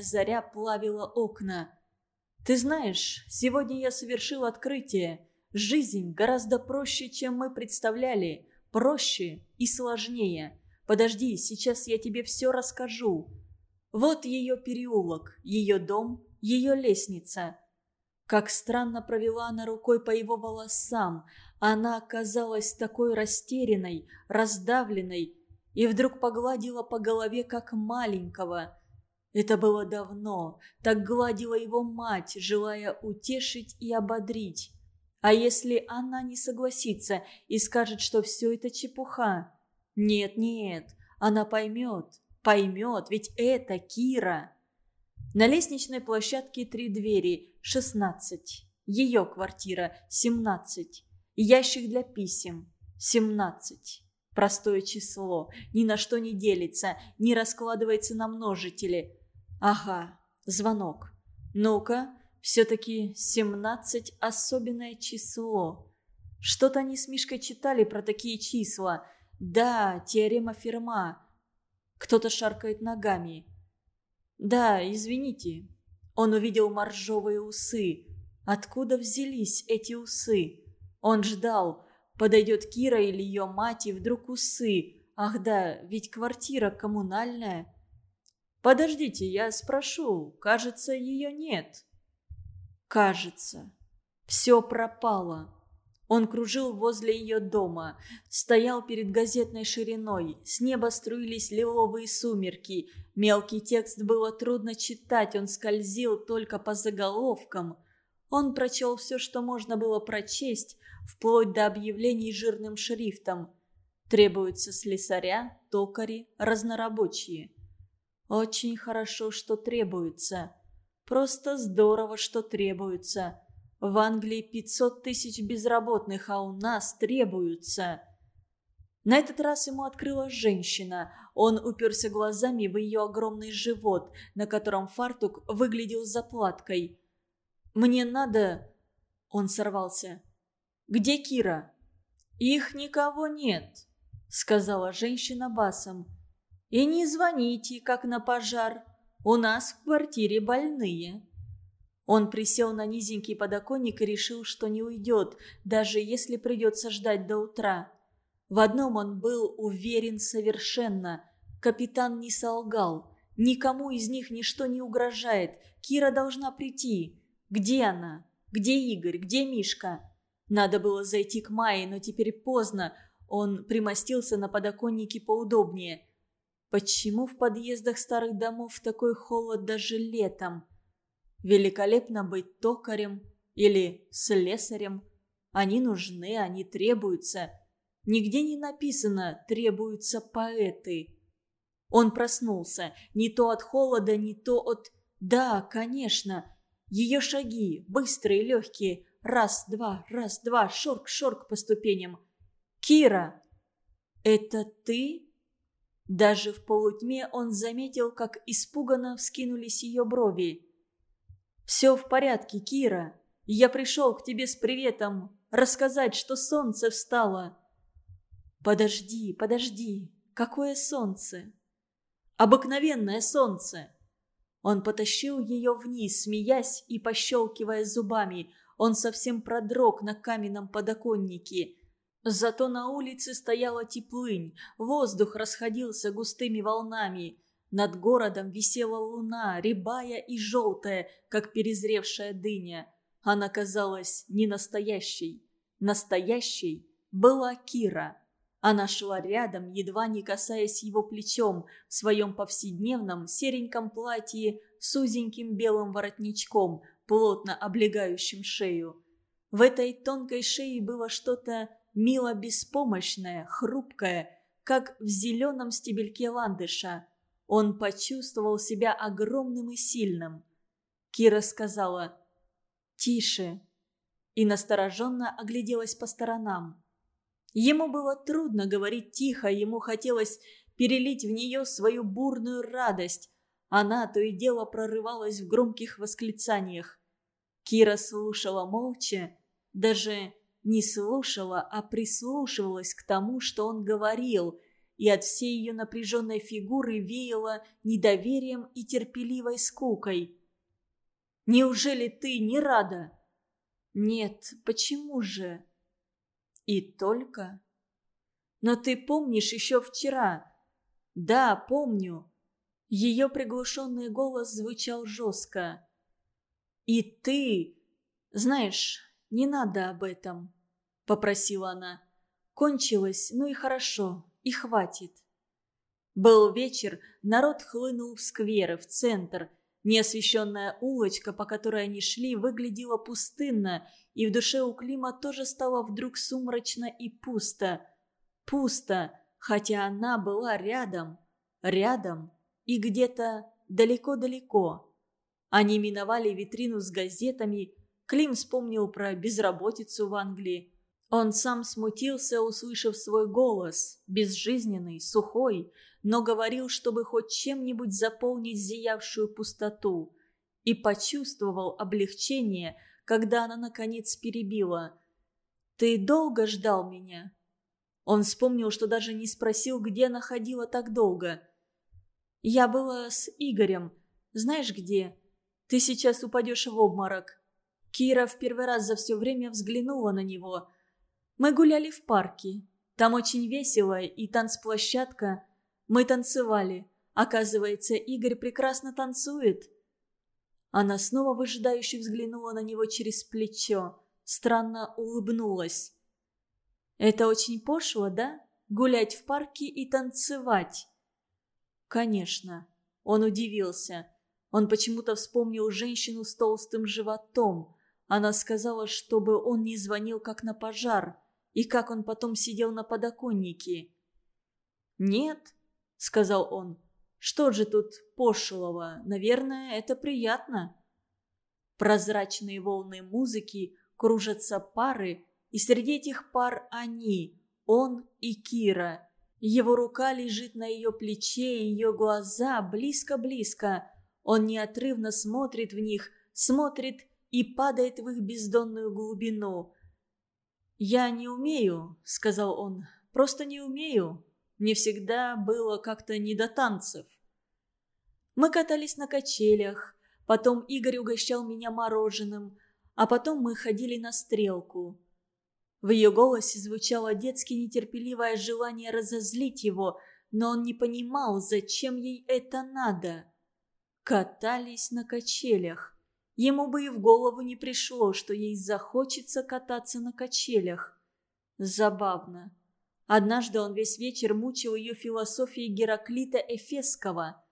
заря плавила окна. «Ты знаешь, сегодня я совершил открытие. Жизнь гораздо проще, чем мы представляли. Проще и сложнее. Подожди, сейчас я тебе все расскажу. Вот ее переулок, ее дом, ее лестница. Как странно провела она рукой по его волосам. Она оказалась такой растерянной, раздавленной, и вдруг погладила по голове, как маленького. Это было давно, так гладила его мать, желая утешить и ободрить. А если она не согласится и скажет, что все это чепуха? Нет-нет, она поймет, поймет, ведь это Кира. На лестничной площадке три двери, шестнадцать. Ее квартира, семнадцать. Ящик для писем, семнадцать. Простое число, ни на что не делится, не раскладывается на множители. Ага, звонок. Ну-ка, все-таки семнадцать особенное число. Что-то они с Мишкой читали про такие числа. Да, теорема Ферма. Кто-то шаркает ногами. Да, извините. Он увидел моржовые усы. Откуда взялись эти усы? Он ждал, Подойдет Кира или ее мать, и вдруг усы. Ах да, ведь квартира коммунальная. Подождите, я спрошу. Кажется, ее нет. Кажется. Все пропало. Он кружил возле ее дома, стоял перед газетной шириной, с неба струились лиловые сумерки, мелкий текст было трудно читать, он скользил только по заголовкам. Он прочел все, что можно было прочесть, вплоть до объявлений жирным шрифтом. Требуются слесаря, токари, разнорабочие. Очень хорошо, что требуется. Просто здорово, что требуется. В Англии 500 тысяч безработных, а у нас требуются. На этот раз ему открыла женщина. Он уперся глазами в ее огромный живот, на котором фартук выглядел заплаткой. «Мне надо...» Он сорвался. Где Кира?» «Их никого нет», — сказала женщина басом. «И не звоните, как на пожар. У нас в квартире больные». Он присел на низенький подоконник и решил, что не уйдет, даже если придется ждать до утра. В одном он был уверен совершенно. Капитан не солгал. Никому из них ничто не угрожает. Кира должна прийти. Где она? Где Игорь? Где Мишка? Надо было зайти к Майе, но теперь поздно. Он примостился на подоконнике поудобнее. Почему в подъездах старых домов такой холод даже летом? Великолепно быть токарем или слесарем. Они нужны, они требуются. Нигде не написано «требуются поэты». Он проснулся. Не то от холода, не то от... Да, конечно. Ее шаги, быстрые, легкие, Раз-два, раз-два, шорк-шорк по ступеням. «Кира!» «Это ты?» Даже в полутьме он заметил, как испуганно вскинулись ее брови. «Все в порядке, Кира. Я пришел к тебе с приветом, рассказать, что солнце встало». «Подожди, подожди. Какое солнце?» «Обыкновенное солнце». Он потащил ее вниз, смеясь и пощелкивая зубами. Он совсем продрог на каменном подоконнике. Зато на улице стояла теплынь, воздух расходился густыми волнами. Над городом висела луна, рябая и желтая, как перезревшая дыня. Она казалась не настоящей. Настоящей была Кира. Она шла рядом, едва не касаясь его плечом, в своем повседневном сереньком платье с узеньким белым воротничком, плотно облегающим шею. В этой тонкой шее было что-то мило беспомощное, хрупкое, как в зеленом стебельке ландыша. Он почувствовал себя огромным и сильным. Кира сказала «Тише» и настороженно огляделась по сторонам. Ему было трудно говорить тихо, ему хотелось перелить в нее свою бурную радость. Она то и дело прорывалась в громких восклицаниях. Кира слушала молча, даже не слушала, а прислушивалась к тому, что он говорил. и от всей ее напряженной фигуры веяло недоверием и терпеливой скукой. «Неужели ты не рада?» «Нет, почему же?» «И только...» «Но ты помнишь еще вчера?» «Да, помню». Ее приглушенный голос звучал жестко. «И ты...» «Знаешь, не надо об этом», — попросила она. «Кончилось, ну и хорошо, и хватит». Был вечер, народ хлынул в скверы, в центр. Неосвещенная улочка, по которой они шли, выглядела пустынно, и в душе у Клима тоже стало вдруг сумрачно и пусто. Пусто, хотя она была рядом, рядом и где-то далеко-далеко. Они миновали витрину с газетами. Клим вспомнил про безработицу в Англии. Он сам смутился, услышав свой голос, безжизненный, сухой, но говорил, чтобы хоть чем-нибудь заполнить зиявшую пустоту. И почувствовал облегчение, когда она наконец перебила. «Ты долго ждал меня?» Он вспомнил, что даже не спросил, где она ходила так долго. «Я была с Игорем. Знаешь где? Ты сейчас упадешь в обморок». Кира в первый раз за все время взглянула на него. «Мы гуляли в парке. Там очень весело и танцплощадка. Мы танцевали. Оказывается, Игорь прекрасно танцует». Она снова выжидающе взглянула на него через плечо. Странно улыбнулась. «Это очень пошло, да? Гулять в парке и танцевать?» «Конечно». Он удивился. Он почему-то вспомнил женщину с толстым животом. Она сказала, чтобы он не звонил как на пожар, и как он потом сидел на подоконнике. «Нет», — сказал он, — «что же тут пошлого? Наверное, это приятно». Прозрачные волны музыки, кружатся пары, и среди этих пар они, он и Кира. Его рука лежит на ее плече, ее глаза близко-близко. Он неотрывно смотрит в них, смотрит и падает в их бездонную глубину. «Я не умею», — сказал он, — «просто не умею. Мне всегда было как-то не до танцев». Мы катались на качелях, потом Игорь угощал меня мороженым, а потом мы ходили на стрелку. В ее голосе звучало детски нетерпеливое желание разозлить его, но он не понимал, зачем ей это надо катались на качелях. Ему бы и в голову не пришло, что ей захочется кататься на качелях. Забавно. Однажды он весь вечер мучил ее философией Гераклита Эфесского.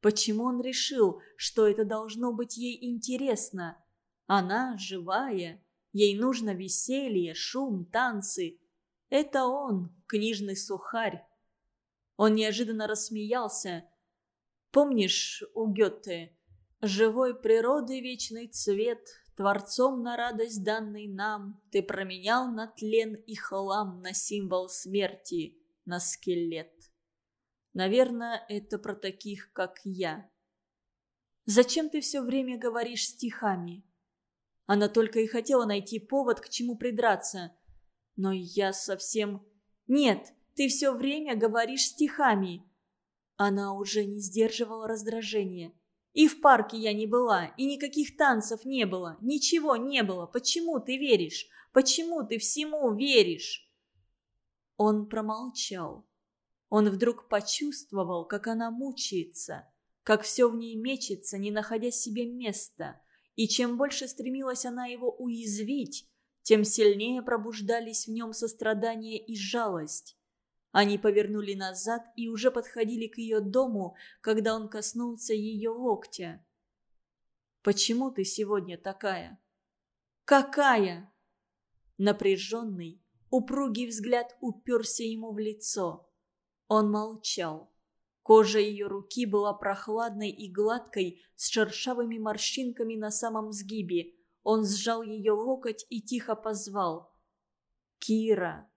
Почему он решил, что это должно быть ей интересно? Она живая, ей нужно веселье, шум, танцы. Это он, книжный сухарь. Он неожиданно рассмеялся, Помнишь у Гёте «Живой природы вечный цвет, Творцом на радость данный нам, Ты променял на тлен и хлам, На символ смерти, на скелет». Наверное, это про таких, как я. Зачем ты все время говоришь стихами? Она только и хотела найти повод, к чему придраться. Но я совсем... Нет, ты все время говоришь стихами. Она уже не сдерживала раздражения. «И в парке я не была, и никаких танцев не было, ничего не было. Почему ты веришь? Почему ты всему веришь?» Он промолчал. Он вдруг почувствовал, как она мучается, как все в ней мечется, не находя себе места. И чем больше стремилась она его уязвить, тем сильнее пробуждались в нем сострадание и жалость. Они повернули назад и уже подходили к ее дому, когда он коснулся ее локтя. «Почему ты сегодня такая?» «Какая?» Напряженный, упругий взгляд уперся ему в лицо. Он молчал. Кожа ее руки была прохладной и гладкой, с шершавыми морщинками на самом сгибе. Он сжал ее локоть и тихо позвал. «Кира!»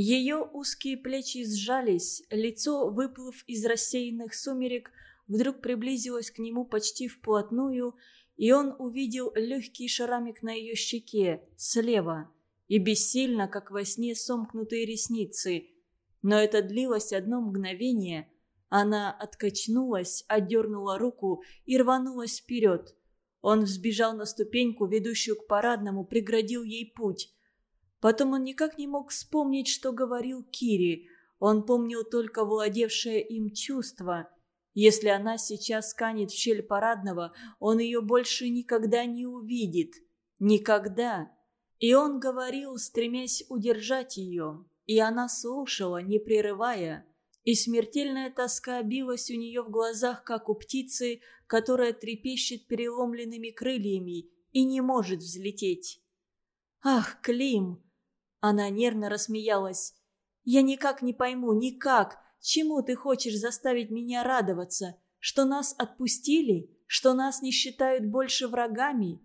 Ее узкие плечи сжались, лицо, выплыв из рассеянных сумерек, вдруг приблизилось к нему почти вплотную, и он увидел легкий шарамик на ее щеке, слева, и бессильно, как во сне, сомкнутые ресницы. Но это длилось одно мгновение. Она откачнулась, отдернула руку и рванулась вперед. Он взбежал на ступеньку, ведущую к парадному, преградил ей путь. Потом он никак не мог вспомнить, что говорил Кири. Он помнил только владевшее им чувство. Если она сейчас сканет в щель парадного, он ее больше никогда не увидит. Никогда. И он говорил, стремясь удержать ее. И она слушала, не прерывая. И смертельная тоска билась у нее в глазах, как у птицы, которая трепещет переломленными крыльями и не может взлететь. «Ах, Клим!» Она нервно рассмеялась. «Я никак не пойму, никак, чему ты хочешь заставить меня радоваться? Что нас отпустили? Что нас не считают больше врагами?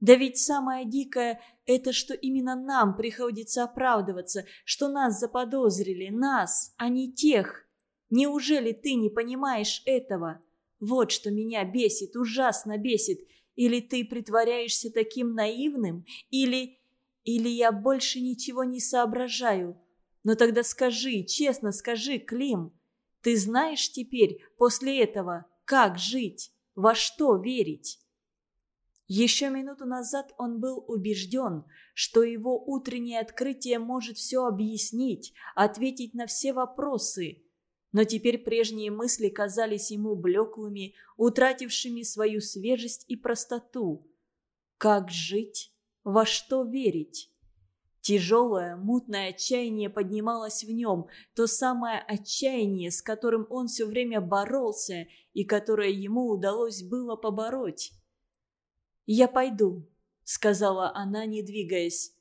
Да ведь самое дикое – это что именно нам приходится оправдываться, что нас заподозрили, нас, а не тех. Неужели ты не понимаешь этого? Вот что меня бесит, ужасно бесит. Или ты притворяешься таким наивным, или... Или я больше ничего не соображаю. Но тогда скажи, честно скажи, Клим, ты знаешь теперь, после этого, как жить, во что верить? Еще минуту назад он был убежден, что его утреннее открытие может все объяснить, ответить на все вопросы. Но теперь прежние мысли казались ему блеклыми, утратившими свою свежесть и простоту. Как жить? Во что верить? Тяжелое, мутное отчаяние поднималось в нем, то самое отчаяние, с которым он все время боролся и которое ему удалось было побороть. «Я пойду», — сказала она, не двигаясь.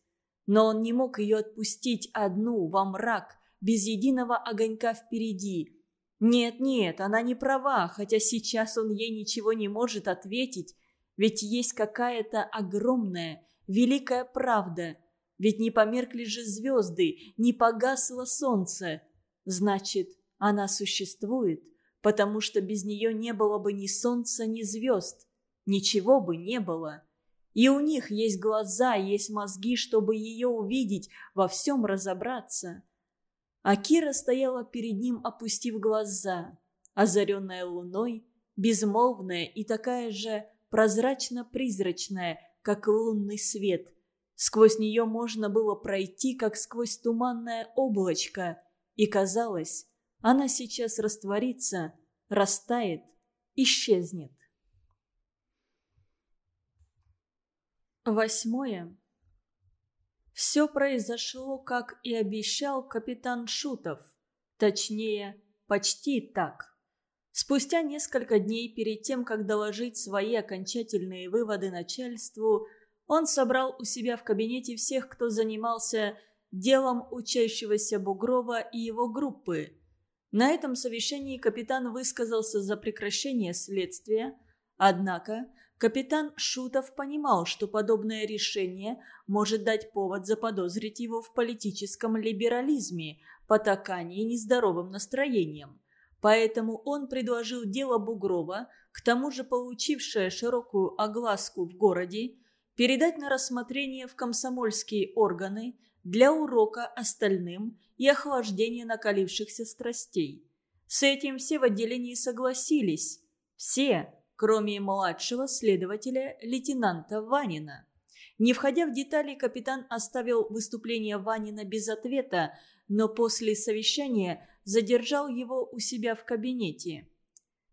Но он не мог ее отпустить одну во мрак, без единого огонька впереди. Нет, нет, она не права, хотя сейчас он ей ничего не может ответить, ведь есть какая-то огромная, великая правда. Ведь не померкли же звезды, не погасло солнце. Значит, она существует, потому что без нее не было бы ни солнца, ни звезд. Ничего бы не было. И у них есть глаза, есть мозги, чтобы ее увидеть, во всем разобраться. А Кира стояла перед ним, опустив глаза, озаренная луной, безмолвная и такая же прозрачно-призрачная, как лунный свет. Сквозь нее можно было пройти, как сквозь туманное облачко, и казалось, она сейчас растворится, растает, исчезнет. Восьмое. Все произошло, как и обещал капитан Шутов. Точнее, почти так. Спустя несколько дней перед тем, как доложить свои окончательные выводы начальству, он собрал у себя в кабинете всех, кто занимался делом учащегося Бугрова и его группы. На этом совещании капитан высказался за прекращение следствия, однако капитан Шутов понимал, что подобное решение может дать повод заподозрить его в политическом либерализме, потакании нездоровым настроением. Поэтому он предложил дело Бугрова, к тому же получившее широкую огласку в городе, передать на рассмотрение в комсомольские органы для урока остальным и охлаждения накалившихся страстей. С этим все в отделении согласились. Все, кроме младшего следователя лейтенанта Ванина. Не входя в детали, капитан оставил выступление Ванина без ответа, но после совещания задержал его у себя в кабинете.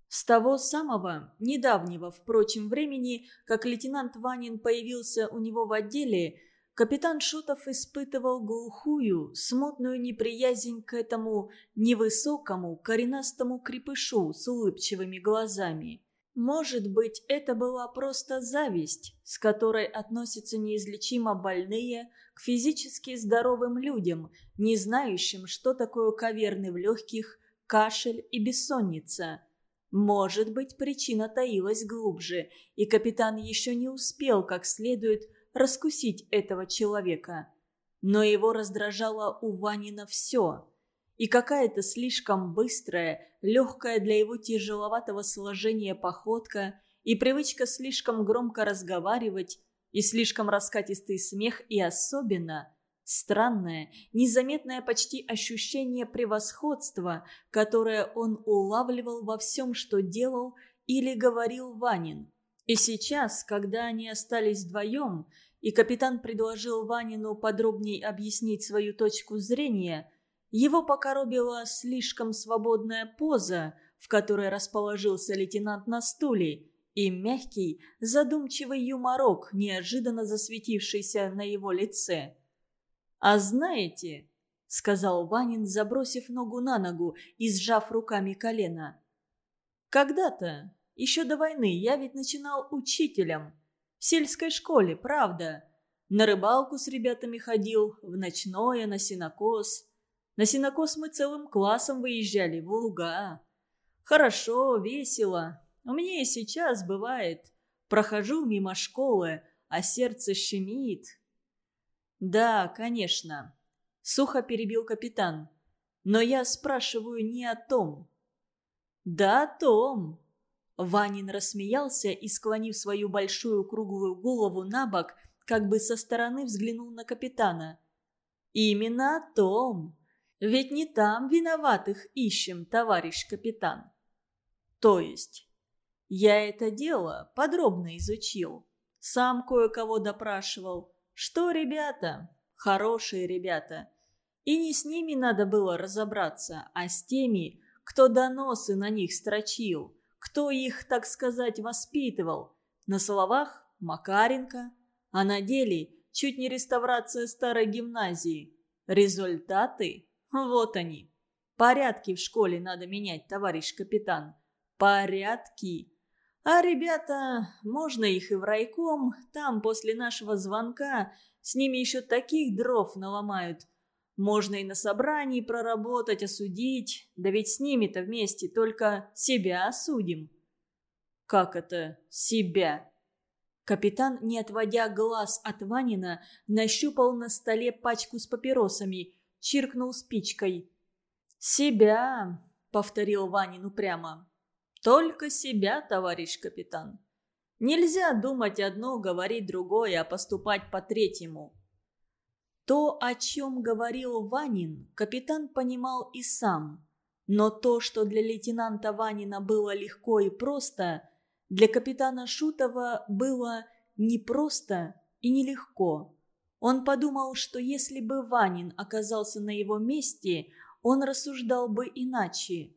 С того самого, недавнего, впрочем, времени, как лейтенант Ванин появился у него в отделе, капитан Шутов испытывал глухую, смутную неприязнь к этому невысокому, коренастому крепышу с улыбчивыми глазами. Может быть, это была просто зависть, с которой относятся неизлечимо больные к физически здоровым людям, не знающим, что такое каверны в легких, кашель и бессонница. Может быть, причина таилась глубже, и капитан еще не успел как следует раскусить этого человека. Но его раздражало у Ванина все – и какая-то слишком быстрая, легкая для его тяжеловатого сложения походка, и привычка слишком громко разговаривать, и слишком раскатистый смех, и особенно странное, незаметное почти ощущение превосходства, которое он улавливал во всем, что делал или говорил Ванин. И сейчас, когда они остались вдвоем, и капитан предложил Ванину подробнее объяснить свою точку зрения, его покоробила слишком свободная поза, в которой расположился лейтенант на стуле, и мягкий, задумчивый юморок, неожиданно засветившийся на его лице. «А знаете», — сказал Ванин, забросив ногу на ногу и сжав руками колено, «когда-то, еще до войны, я ведь начинал учителем. В сельской школе, правда. На рыбалку с ребятами ходил, в ночное, на синокос. На синокос мы целым классом выезжали в луга. Хорошо, весело. У меня и сейчас бывает. Прохожу мимо школы, а сердце щемит. Да, конечно. Сухо перебил капитан. Но я спрашиваю не о том. Да о том. Ванин рассмеялся и, склонив свою большую круглую голову на бок, как бы со стороны взглянул на капитана. «Именно о том. Ведь не там виноватых ищем, товарищ капитан». «То есть?» «Я это дело подробно изучил. Сам кое-кого допрашивал. Что, ребята? Хорошие ребята. И не с ними надо было разобраться, а с теми, кто доносы на них строчил» кто их, так сказать, воспитывал. На словах Макаренко, а на деле чуть не реставрация старой гимназии. Результаты? Вот они. Порядки в школе надо менять, товарищ капитан. Порядки. А ребята, можно их и в райком, там после нашего звонка с ними еще таких дров наломают – можно и на собрании проработать, осудить. Да ведь с ними-то вместе только себя осудим. Как это себя? Капитан, не отводя глаз от Ванина, нащупал на столе пачку с папиросами, чиркнул спичкой. «Себя», — повторил Ванин упрямо. «Только себя, товарищ капитан. Нельзя думать одно, говорить другое, а поступать по третьему. То, о чем говорил Ванин, капитан понимал и сам. Но то, что для лейтенанта Ванина было легко и просто, для капитана Шутова было непросто и нелегко. Он подумал, что если бы Ванин оказался на его месте, он рассуждал бы иначе.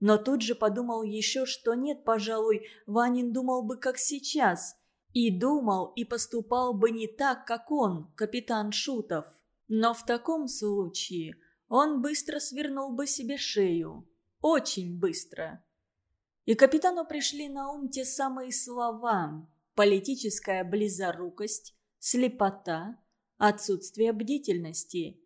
Но тут же подумал еще, что нет, пожалуй, Ванин думал бы как сейчас – и думал, и поступал бы не так, как он, капитан Шутов. Но в таком случае он быстро свернул бы себе шею. Очень быстро. И капитану пришли на ум те самые слова «политическая близорукость», «слепота», «отсутствие бдительности».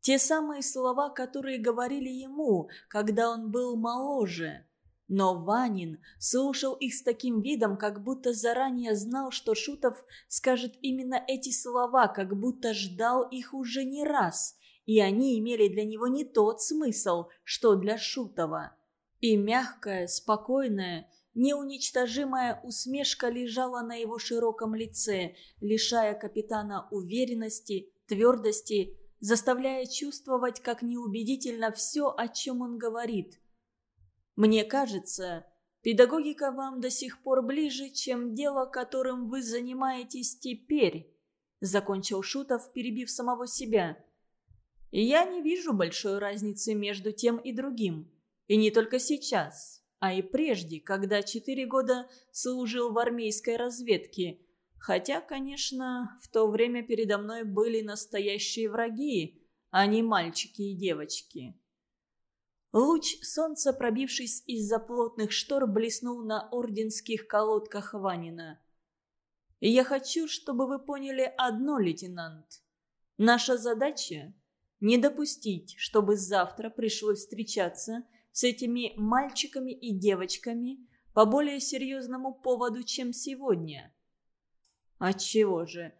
Те самые слова, которые говорили ему, когда он был моложе – но Ванин слушал их с таким видом, как будто заранее знал, что Шутов скажет именно эти слова, как будто ждал их уже не раз, и они имели для него не тот смысл, что для Шутова. И мягкая, спокойная, неуничтожимая усмешка лежала на его широком лице, лишая капитана уверенности, твердости, заставляя чувствовать, как неубедительно все, о чем он говорит – мне кажется, педагогика вам до сих пор ближе, чем дело, которым вы занимаетесь теперь», – закончил Шутов, перебив самого себя. «Я не вижу большой разницы между тем и другим. И не только сейчас, а и прежде, когда четыре года служил в армейской разведке. Хотя, конечно, в то время передо мной были настоящие враги, а не мальчики и девочки». Луч солнца, пробившись из-за плотных штор, блеснул на орденских колодках Ванина. «Я хочу, чтобы вы поняли одно, лейтенант. Наша задача – не допустить, чтобы завтра пришлось встречаться с этими мальчиками и девочками по более серьезному поводу, чем сегодня». «Отчего же?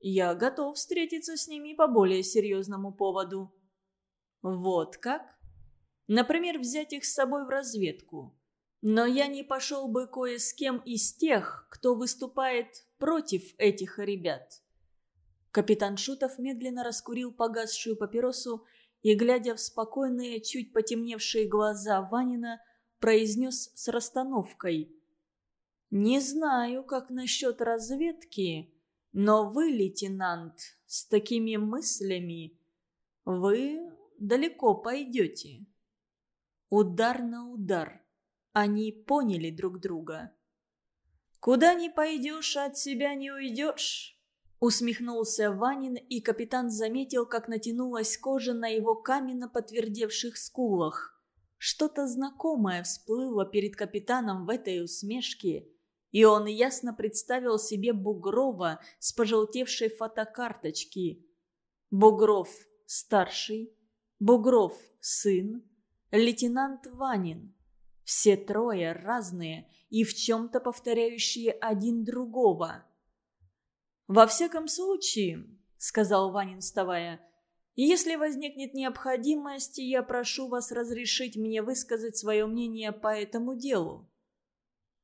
Я готов встретиться с ними по более серьезному поводу». «Вот как?» Например, взять их с собой в разведку. Но я не пошел бы кое с кем из тех, кто выступает против этих ребят. Капитан Шутов медленно раскурил погасшую папиросу и, глядя в спокойные, чуть потемневшие глаза Ванина, произнес с расстановкой. «Не знаю, как насчет разведки, но вы, лейтенант, с такими мыслями, вы далеко пойдете». Удар на удар. Они поняли друг друга. «Куда не пойдешь, от себя не уйдешь», Усмехнулся Ванин, и капитан заметил, как натянулась кожа на его каменно подтвердевших скулах. Что-то знакомое всплыло перед капитаном в этой усмешке, и он ясно представил себе Бугрова с пожелтевшей фотокарточки. Бугров – старший, Бугров – сын, лейтенант Ванин. Все трое разные и в чем-то повторяющие один другого – «Во всяком случае», — сказал Ванин, вставая, — «если возникнет необходимость, я прошу вас разрешить мне высказать свое мнение по этому делу».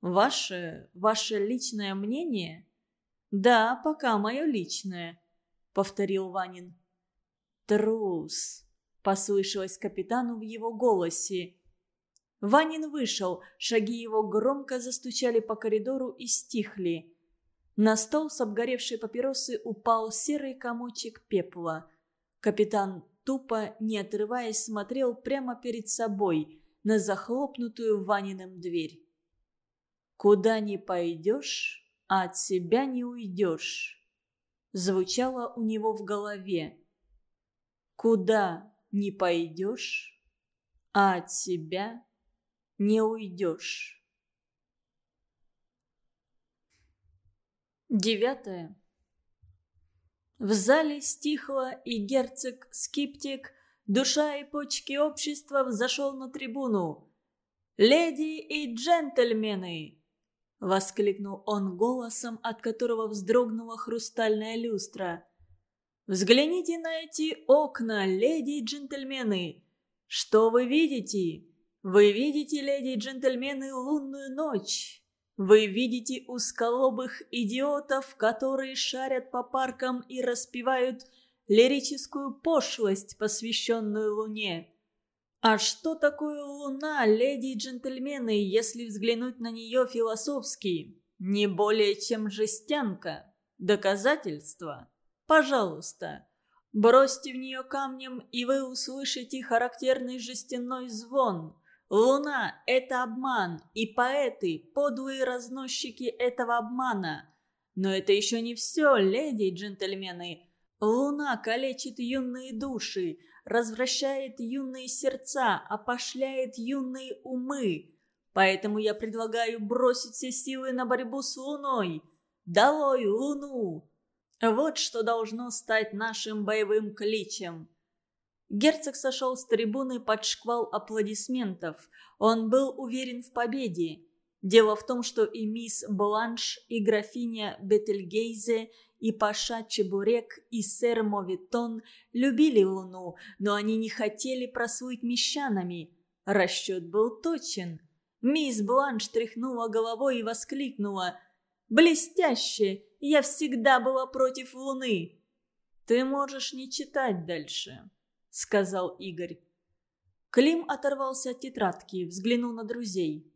«Ваше... ваше личное мнение?» «Да, пока мое личное», — повторил Ванин. «Трус», — послышалось капитану в его голосе. Ванин вышел, шаги его громко застучали по коридору и стихли. На стол с обгоревшей папиросы упал серый комочек пепла. Капитан тупо, не отрываясь, смотрел прямо перед собой на захлопнутую Ваниным дверь. «Куда не пойдешь, а от себя не уйдешь», звучало у него в голове. «Куда не пойдешь, а от себя не уйдешь». Девятое. В зале стихло, и герцог-скептик, душа и почки общества, взошел на трибуну. «Леди и джентльмены!» — воскликнул он голосом, от которого вздрогнула хрустальная люстра. «Взгляните на эти окна, леди и джентльмены! Что вы видите? Вы видите, леди и джентльмены, лунную ночь!» Вы видите узколобых идиотов, которые шарят по паркам и распевают лирическую пошлость, посвященную Луне. А что такое Луна, леди и джентльмены, если взглянуть на нее философски? Не более чем жестянка. Доказательство? Пожалуйста. Бросьте в нее камнем, и вы услышите характерный жестяной звон – Луна – это обман, и поэты – подлые разносчики этого обмана. Но это еще не все, леди и джентльмены. Луна калечит юные души, развращает юные сердца, опошляет юные умы. Поэтому я предлагаю бросить все силы на борьбу с Луной. Долой Луну! Вот что должно стать нашим боевым кличем. Герцог сошел с трибуны под шквал аплодисментов. Он был уверен в победе. Дело в том, что и мисс Бланш, и графиня Бетельгейзе, и Паша Чебурек, и сэр Мовитон любили Луну, но они не хотели прослыть мещанами. Расчет был точен. Мисс Бланш тряхнула головой и воскликнула. «Блестяще! Я всегда была против Луны!» «Ты можешь не читать дальше», — сказал Игорь. Клим оторвался от тетрадки, взглянул на друзей.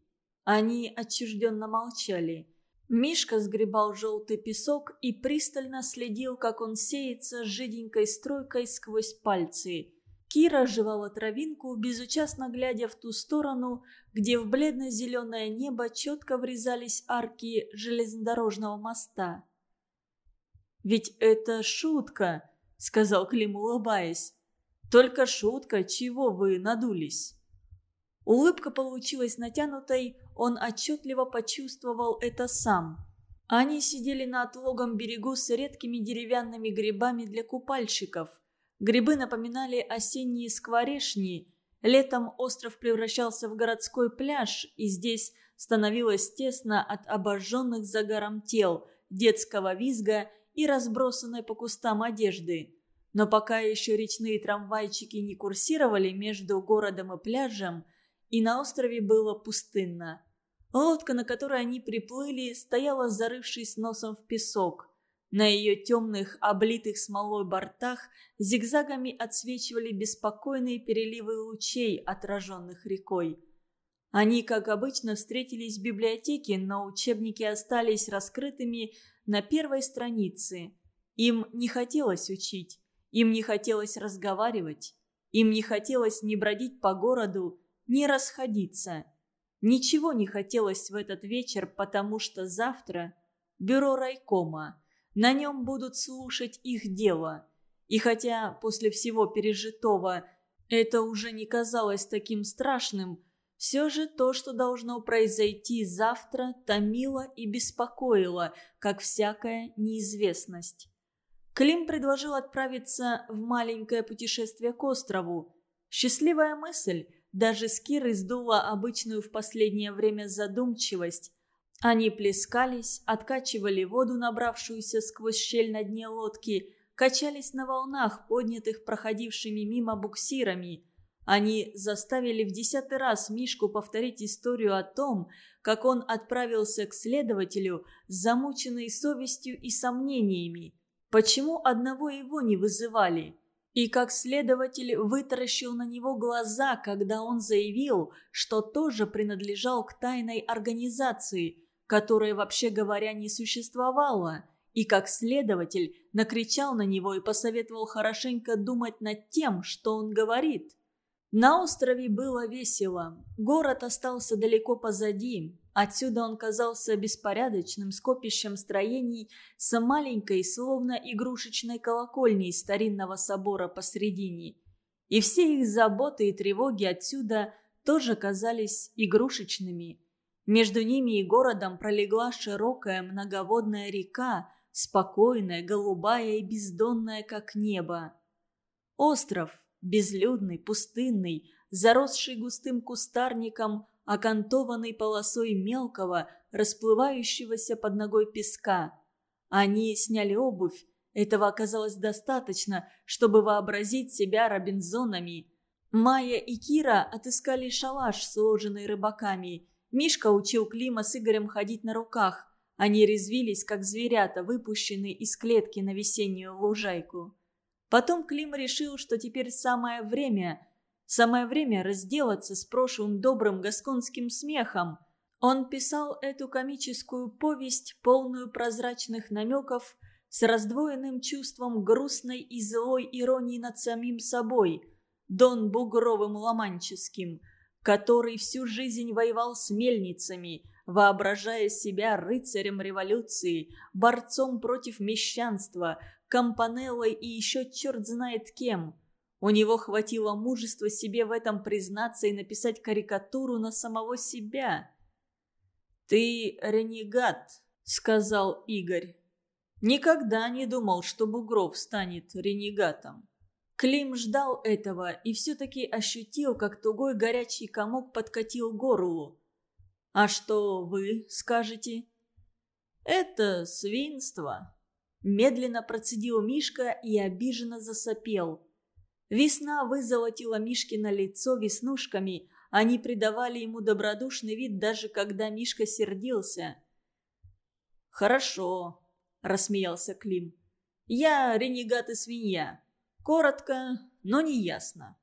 Они отчужденно молчали. Мишка сгребал желтый песок и пристально следил, как он сеется жиденькой стройкой сквозь пальцы. Кира жевала травинку, безучастно глядя в ту сторону, где в бледно-зеленое небо четко врезались арки железнодорожного моста. «Ведь это шутка», — сказал Клим, улыбаясь. Только шутка, чего вы надулись?» Улыбка получилась натянутой, он отчетливо почувствовал это сам. Они сидели на отлогом берегу с редкими деревянными грибами для купальщиков. Грибы напоминали осенние скворешни. Летом остров превращался в городской пляж, и здесь становилось тесно от обожженных загаром тел, детского визга и разбросанной по кустам одежды. Но пока еще речные трамвайчики не курсировали между городом и пляжем, и на острове было пустынно. Лодка, на которой они приплыли, стояла, зарывшись носом в песок. На ее темных, облитых смолой бортах зигзагами отсвечивали беспокойные переливы лучей, отраженных рекой. Они, как обычно, встретились в библиотеке, но учебники остались раскрытыми на первой странице. Им не хотелось учить, им не хотелось разговаривать, им не хотелось ни бродить по городу, ни расходиться. Ничего не хотелось в этот вечер, потому что завтра бюро райкома. На нем будут слушать их дело. И хотя после всего пережитого это уже не казалось таким страшным, все же то, что должно произойти завтра, томило и беспокоило, как всякая неизвестность. Клим предложил отправиться в маленькое путешествие к острову. Счастливая мысль даже с Кирой сдула обычную в последнее время задумчивость. Они плескались, откачивали воду, набравшуюся сквозь щель на дне лодки, качались на волнах, поднятых проходившими мимо буксирами – они заставили в десятый раз Мишку повторить историю о том, как он отправился к следователю с замученной совестью и сомнениями. Почему одного его не вызывали? И как следователь вытаращил на него глаза, когда он заявил, что тоже принадлежал к тайной организации, которая, вообще говоря, не существовала. И как следователь накричал на него и посоветовал хорошенько думать над тем, что он говорит. На острове было весело. Город остался далеко позади. Отсюда он казался беспорядочным скопищем строений с маленькой, словно игрушечной колокольней старинного собора посредине. И все их заботы и тревоги отсюда тоже казались игрушечными. Между ними и городом пролегла широкая многоводная река, спокойная, голубая и бездонная, как небо. Остров – безлюдный, пустынный, заросший густым кустарником, окантованный полосой мелкого, расплывающегося под ногой песка. Они сняли обувь. Этого оказалось достаточно, чтобы вообразить себя Робинзонами. Майя и Кира отыскали шалаш, сложенный рыбаками. Мишка учил Клима с Игорем ходить на руках. Они резвились, как зверята, выпущенные из клетки на весеннюю лужайку. Потом Клим решил, что теперь самое время, самое время разделаться с прошлым добрым гасконским смехом. Он писал эту комическую повесть, полную прозрачных намеков, с раздвоенным чувством грустной и злой иронии над самим собой, Дон Бугровым Ломанческим, который всю жизнь воевал с мельницами, воображая себя рыцарем революции, борцом против мещанства, Компанеллой и еще черт знает кем. У него хватило мужества себе в этом признаться и написать карикатуру на самого себя. «Ты ренегат», — сказал Игорь. Никогда не думал, что Бугров станет ренегатом. Клим ждал этого и все-таки ощутил, как тугой горячий комок подкатил горлу. «А что вы скажете?» «Это свинство», Медленно процедил Мишка и обиженно засопел. Весна вызолотила Мишкино лицо веснушками, они придавали ему добродушный вид, даже когда Мишка сердился. «Хорошо», – рассмеялся Клим. «Я ренегат и свинья. Коротко, но не ясно».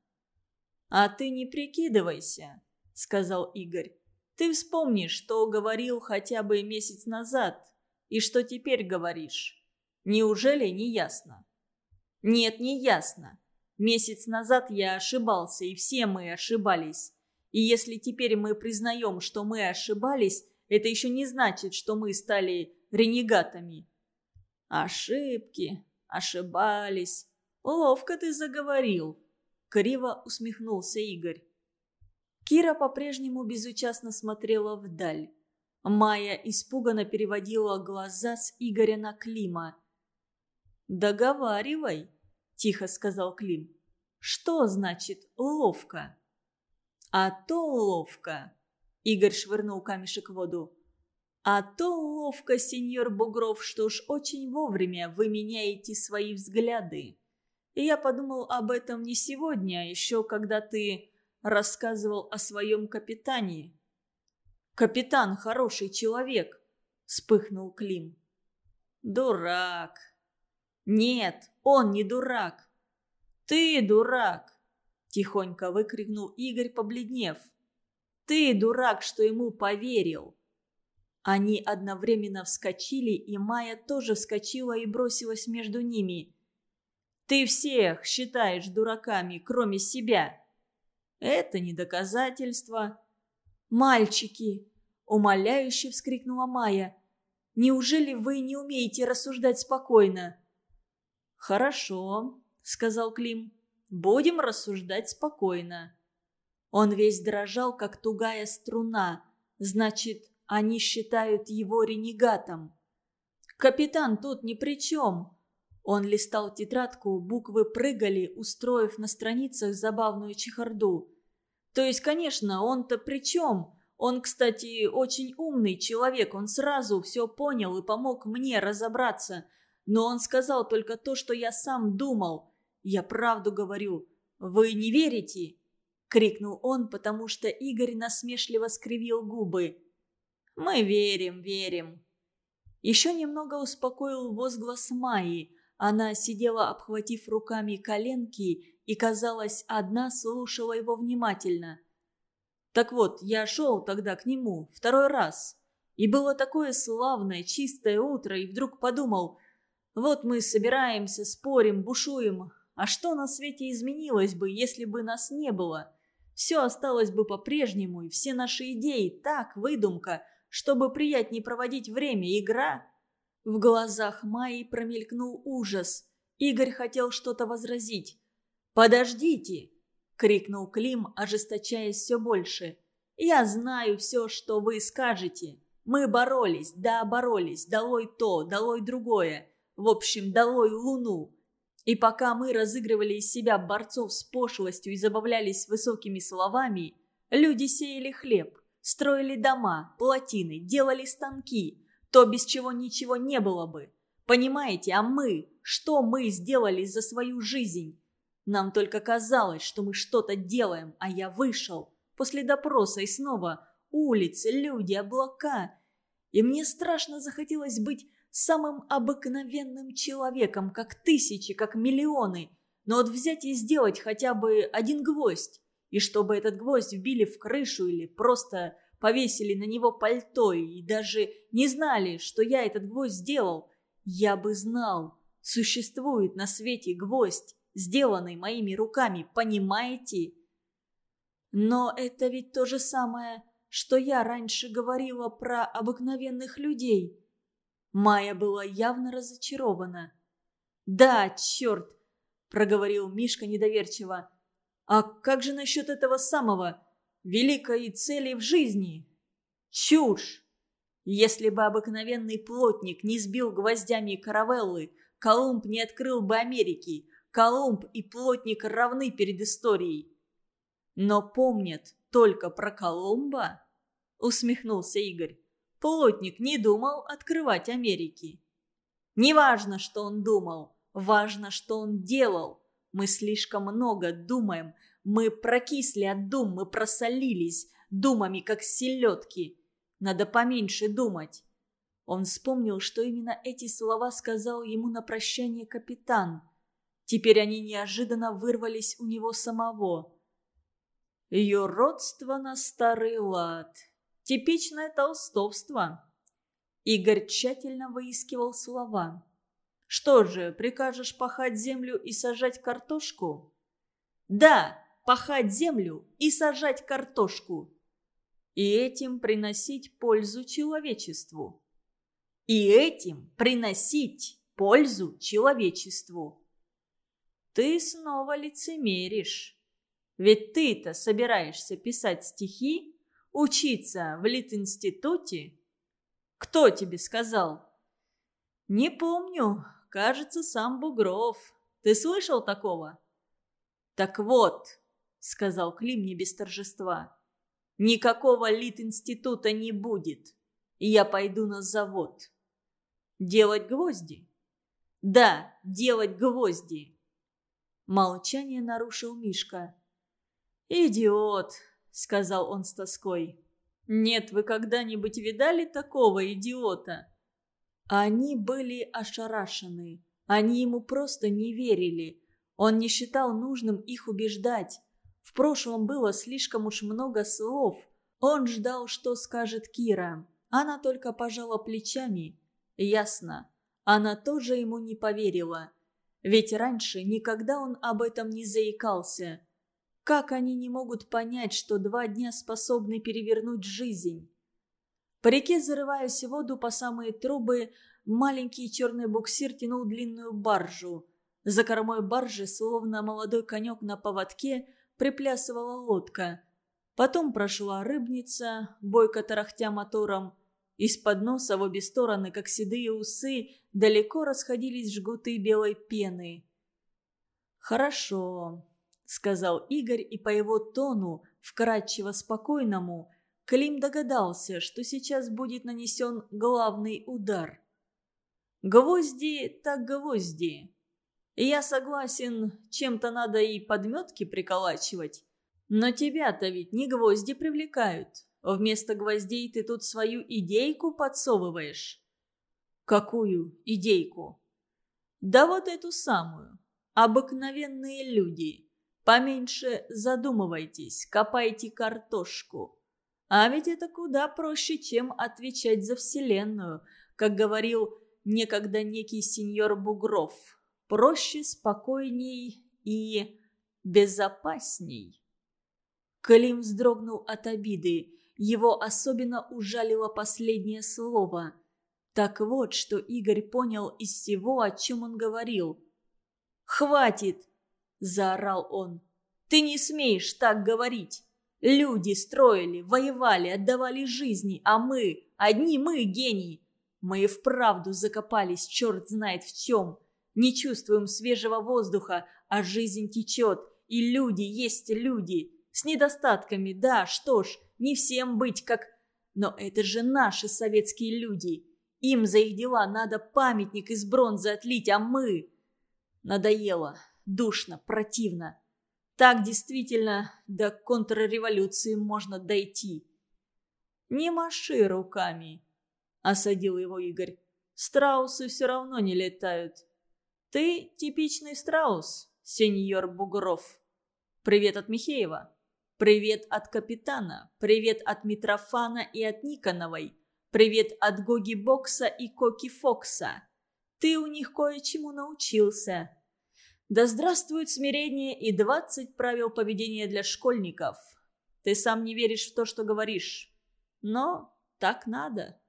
«А ты не прикидывайся», – сказал Игорь. «Ты вспомни, что говорил хотя бы месяц назад, и что теперь говоришь». Неужели не ясно? Нет, не ясно. Месяц назад я ошибался, и все мы ошибались. И если теперь мы признаем, что мы ошибались, это еще не значит, что мы стали ренегатами. Ошибки, ошибались. Ловко ты заговорил. Криво усмехнулся Игорь. Кира по-прежнему безучастно смотрела вдаль. Майя испуганно переводила глаза с Игоря на Клима. «Договаривай», – тихо сказал Клим. «Что значит ловко?» «А то ловко», – Игорь швырнул камешек в воду. «А то ловко, сеньор Бугров, что ж очень вовремя вы меняете свои взгляды. И я подумал об этом не сегодня, а еще когда ты рассказывал о своем капитане». «Капитан хороший человек», – вспыхнул Клим. Дурак. Нет, он не дурак. Ты дурак, тихонько выкрикнул Игорь, побледнев. Ты дурак, что ему поверил. Они одновременно вскочили, и Майя тоже вскочила и бросилась между ними. «Ты всех считаешь дураками, кроме себя!» «Это не доказательство!» «Мальчики!» – умоляюще вскрикнула Майя. «Неужели вы не умеете рассуждать спокойно?» «Хорошо», – сказал Клим. «Будем рассуждать спокойно». Он весь дрожал, как тугая струна. Значит, они считают его ренегатом. Капитан тут ни при чем. Он листал тетрадку, буквы прыгали, устроив на страницах забавную чехарду. То есть, конечно, он-то при чем? Он, кстати, очень умный человек, он сразу все понял и помог мне разобраться. Но он сказал только то, что я сам думал. Я правду говорю. Вы не верите?» Крикнул он, потому что Игорь насмешливо скривил губы. Мы верим, верим». Еще немного успокоил возглас Майи. Она сидела, обхватив руками коленки, и, казалось, одна слушала его внимательно. Так вот, я шел тогда к нему, второй раз. И было такое славное, чистое утро, и вдруг подумал, вот мы собираемся, спорим, бушуем, а что на свете изменилось бы, если бы нас не было? Все осталось бы по-прежнему, и все наши идеи, так, выдумка, чтобы приятнее проводить время, игра. В глазах Майи промелькнул ужас. Игорь хотел что-то возразить. «Подождите!» — крикнул Клим, ожесточаясь все больше. «Я знаю все, что вы скажете. Мы боролись, да, боролись, долой то, долой другое. В общем, долой луну. И пока мы разыгрывали из себя борцов с пошлостью и забавлялись высокими словами, люди сеяли хлеб. Строили дома, плотины, делали станки. То, без чего ничего не было бы. Понимаете, а мы, что мы сделали за свою жизнь? Нам только казалось, что мы что-то делаем, а я вышел. После допроса и снова улицы, люди, облака. И мне страшно захотелось быть самым обыкновенным человеком, как тысячи, как миллионы. Но вот взять и сделать хотя бы один гвоздь и чтобы этот гвоздь вбили в крышу или просто повесили на него пальто и даже не знали, что я этот гвоздь сделал, я бы знал, существует на свете гвоздь, сделанный моими руками, понимаете? Но это ведь то же самое, что я раньше говорила про обыкновенных людей. Майя была явно разочарована. «Да, черт!» – проговорил Мишка недоверчиво. А как же насчет этого самого великой цели в жизни? Чушь! Если бы обыкновенный плотник не сбил гвоздями каравеллы, Колумб не открыл бы Америки. Колумб и плотник равны перед историей. Но помнят только про Колумба? Усмехнулся Игорь. Плотник не думал открывать Америки. Неважно, что он думал, важно, что он делал. Мы слишком много думаем. Мы прокисли от дум, мы просолились думами, как селедки. Надо поменьше думать. Он вспомнил, что именно эти слова сказал ему на прощание капитан. Теперь они неожиданно вырвались у него самого. Ее родство на старый лад. Типичное толстовство. Игорь тщательно выискивал слова. Что же, прикажешь пахать землю и сажать картошку? Да, пахать землю и сажать картошку. И этим приносить пользу человечеству. И этим приносить пользу человечеству. Ты снова лицемеришь. Ведь ты-то собираешься писать стихи, учиться в Литинституте? Кто тебе сказал? Не помню, Кажется, сам Бугров. Ты слышал такого?» «Так вот», — сказал Клим не без торжества, — «никакого Лит-института не будет, и я пойду на завод». «Делать гвозди?» «Да, делать гвозди». Молчание нарушил Мишка. «Идиот», — сказал он с тоской. «Нет, вы когда-нибудь видали такого идиота?» Они были ошарашены. Они ему просто не верили. Он не считал нужным их убеждать. В прошлом было слишком уж много слов. Он ждал, что скажет Кира. Она только пожала плечами. Ясно. Она тоже ему не поверила. Ведь раньше никогда он об этом не заикался. Как они не могут понять, что два дня способны перевернуть жизнь? По реке, зарываясь в воду по самые трубы, маленький черный буксир тянул длинную баржу. За кормой баржи, словно молодой конек на поводке, приплясывала лодка. Потом прошла рыбница, бойко тарахтя мотором. Из-под носа в обе стороны, как седые усы, далеко расходились жгуты белой пены. «Хорошо», — сказал Игорь, и по его тону, вкрадчиво спокойному, Клим догадался, что сейчас будет нанесен главный удар. «Гвозди так гвозди. Я согласен, чем-то надо и подметки приколачивать. Но тебя-то ведь не гвозди привлекают. Вместо гвоздей ты тут свою идейку подсовываешь». «Какую идейку?» «Да вот эту самую. Обыкновенные люди. Поменьше задумывайтесь, копайте картошку. А ведь это куда проще, чем отвечать за Вселенную, как говорил некогда некий сеньор Бугров. Проще, спокойней и безопасней. Клим вздрогнул от обиды. Его особенно ужалило последнее слово. Так вот, что Игорь понял из всего, о чем он говорил. «Хватит!» – заорал он. «Ты не смеешь так говорить! Люди строили, воевали, отдавали жизни, а мы, одни мы, гении, мы и вправду закопались черт знает в чем. Не чувствуем свежего воздуха, а жизнь течет, и люди есть люди. С недостатками, да, что ж, не всем быть как... Но это же наши советские люди. Им за их дела надо памятник из бронзы отлить, а мы... Надоело, душно, противно. Так действительно до контрреволюции можно дойти. «Не маши руками», — осадил его Игорь. «Страусы все равно не летают. Ты типичный страус, сеньор Бугров. Привет от Михеева. Привет от капитана. Привет от Митрофана и от Никоновой. Привет от Гоги Бокса и Коки Фокса. Ты у них кое-чему научился. Да здравствует смирение и 20 правил поведения для школьников. Ты сам не веришь в то, что говоришь. Но так надо.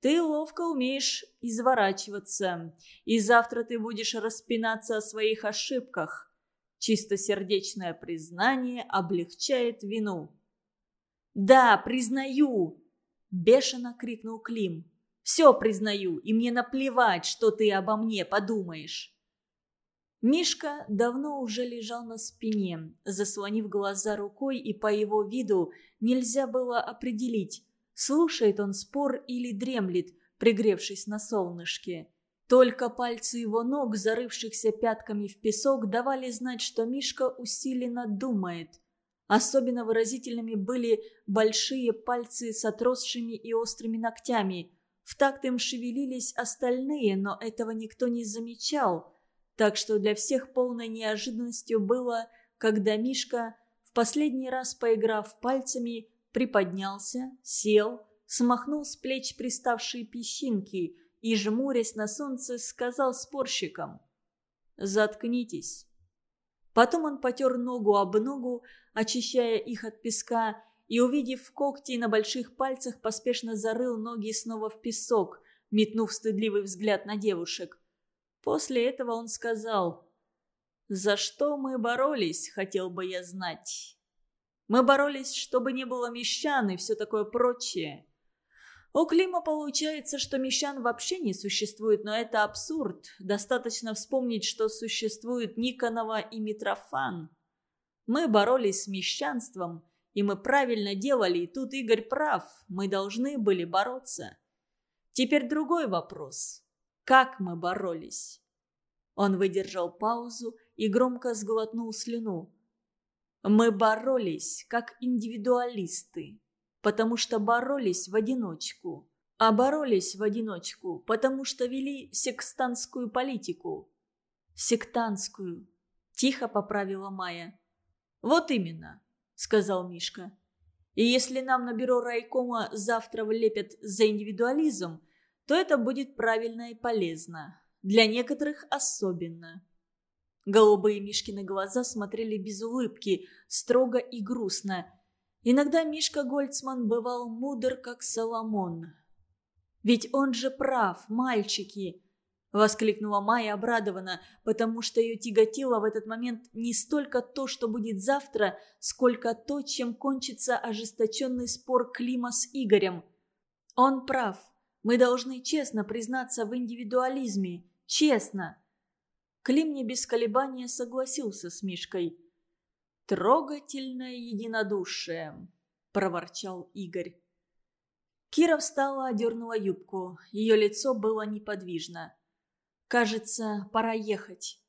Ты ловко умеешь изворачиваться, и завтра ты будешь распинаться о своих ошибках. Чистосердечное признание облегчает вину. «Да, признаю!» – бешено крикнул Клим. «Все признаю, и мне наплевать, что ты обо мне подумаешь». Мишка давно уже лежал на спине, заслонив глаза рукой, и по его виду нельзя было определить, слушает он спор или дремлет, пригревшись на солнышке. Только пальцы его ног, зарывшихся пятками в песок, давали знать, что Мишка усиленно думает. Особенно выразительными были большие пальцы с отросшими и острыми ногтями. В такт им шевелились остальные, но этого никто не замечал – так что для всех полной неожиданностью было, когда Мишка, в последний раз поиграв пальцами, приподнялся, сел, смахнул с плеч приставшие песчинки и, жмурясь на солнце, сказал спорщикам «Заткнитесь». Потом он потер ногу об ногу, очищая их от песка, и, увидев когти на больших пальцах, поспешно зарыл ноги снова в песок, метнув стыдливый взгляд на девушек – После этого он сказал, «За что мы боролись, хотел бы я знать. Мы боролись, чтобы не было мещан и все такое прочее. У Клима получается, что мещан вообще не существует, но это абсурд. Достаточно вспомнить, что существуют Никонова и Митрофан. Мы боролись с мещанством, и мы правильно делали, и тут Игорь прав, мы должны были бороться. Теперь другой вопрос. Как мы боролись?» Он выдержал паузу и громко сглотнул слюну. «Мы боролись, как индивидуалисты, потому что боролись в одиночку. а боролись в одиночку, потому что вели секстанскую политику. Сектантскую, тихо поправила Майя. Вот именно, сказал Мишка. И если нам на бюро райкома завтра влепят за индивидуализм, то это будет правильно и полезно. Для некоторых особенно. Голубые Мишкины глаза смотрели без улыбки, строго и грустно. Иногда Мишка Гольцман бывал мудр, как Соломон. «Ведь он же прав, мальчики!» — воскликнула Майя обрадованно, потому что ее тяготило в этот момент не столько то, что будет завтра, сколько то, чем кончится ожесточенный спор Клима с Игорем. «Он прав. Мы должны честно признаться в индивидуализме. Честно!» Клим не без колебания согласился с Мишкой. «Трогательное единодушие», – проворчал Игорь. Кира встала, одернула юбку. Ее лицо было неподвижно. «Кажется, пора ехать».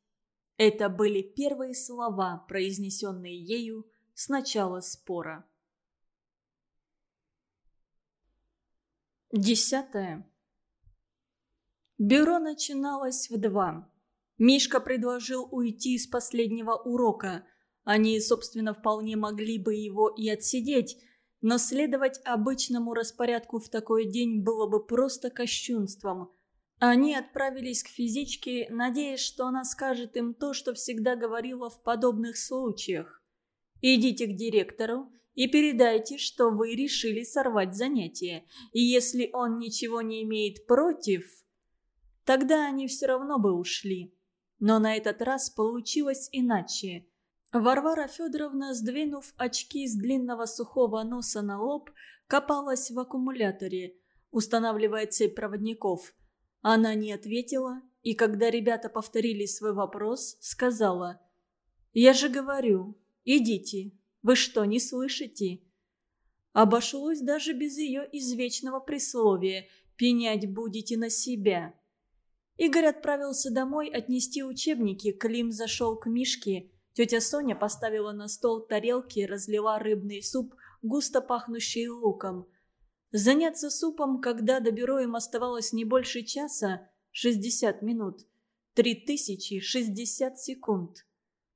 Это были первые слова, произнесенные ею с начала спора. Десятое. Бюро начиналось в два. Мишка предложил уйти с последнего урока. Они, собственно, вполне могли бы его и отсидеть, но следовать обычному распорядку в такой день было бы просто кощунством. Они отправились к физичке, надеясь, что она скажет им то, что всегда говорила в подобных случаях. «Идите к директору и передайте, что вы решили сорвать занятие, и если он ничего не имеет против...» Тогда они все равно бы ушли. Но на этот раз получилось иначе. Варвара Федоровна, сдвинув очки с длинного сухого носа на лоб, копалась в аккумуляторе, устанавливая цепь проводников. Она не ответила, и когда ребята повторили свой вопрос, сказала «Я же говорю, идите, вы что, не слышите?» Обошлось даже без ее извечного присловия «пенять будете на себя». Игорь отправился домой отнести учебники, Клим зашел к Мишке. Тетя Соня поставила на стол тарелки, разлила рыбный суп, густо пахнущий луком. Заняться супом, когда до бюро им оставалось не больше часа, 60 минут, 3060 секунд.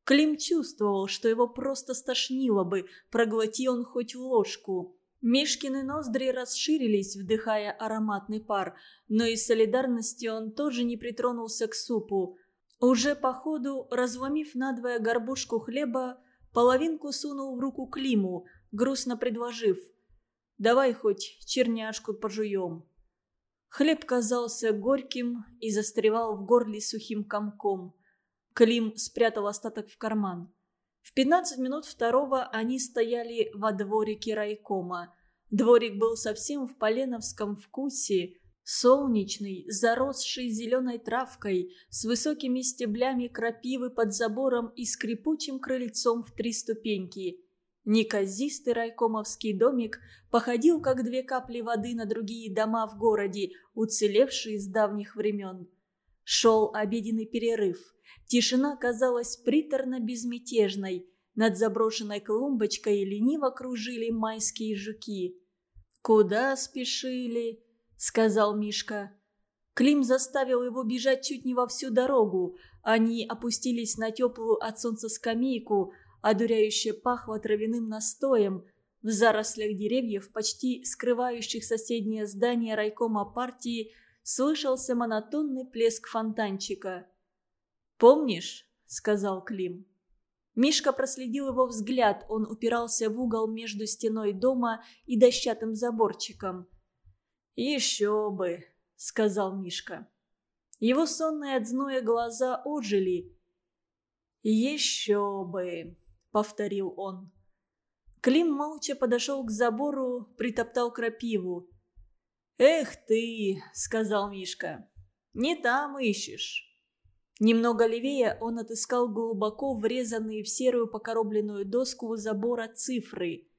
Клим чувствовал, что его просто стошнило бы, проглоти он хоть ложку. Мишкины ноздри расширились, вдыхая ароматный пар, но из солидарности он тоже не притронулся к супу. Уже по ходу, разломив надвое горбушку хлеба, половинку сунул в руку Климу, грустно предложив «Давай хоть черняшку пожуем». Хлеб казался горьким и застревал в горле сухим комком. Клим спрятал остаток в карман. В 15 минут второго они стояли во дворике райкома. Дворик был совсем в поленовском вкусе, солнечный, заросший зеленой травкой, с высокими стеблями крапивы под забором и скрипучим крыльцом в три ступеньки. Неказистый райкомовский домик походил, как две капли воды на другие дома в городе, уцелевшие с давних времен. Шел обеденный перерыв – Тишина казалась приторно-безмятежной. Над заброшенной клумбочкой лениво кружили майские жуки. «Куда спешили?» — сказал Мишка. Клим заставил его бежать чуть не во всю дорогу. Они опустились на теплую от солнца скамейку, одуряюще пахло травяным настоем. В зарослях деревьев, почти скрывающих соседнее здание райкома партии, слышался монотонный плеск фонтанчика. «Помнишь?» — сказал Клим. Мишка проследил его взгляд, он упирался в угол между стеной дома и дощатым заборчиком. «Еще бы!» — сказал Мишка. Его сонные от зноя глаза ожили. «Еще бы!» — повторил он. Клим молча подошел к забору, притоптал крапиву. «Эх ты!» — сказал Мишка. «Не там ищешь». Немного левее он отыскал глубоко врезанные в серую покоробленную доску забора цифры.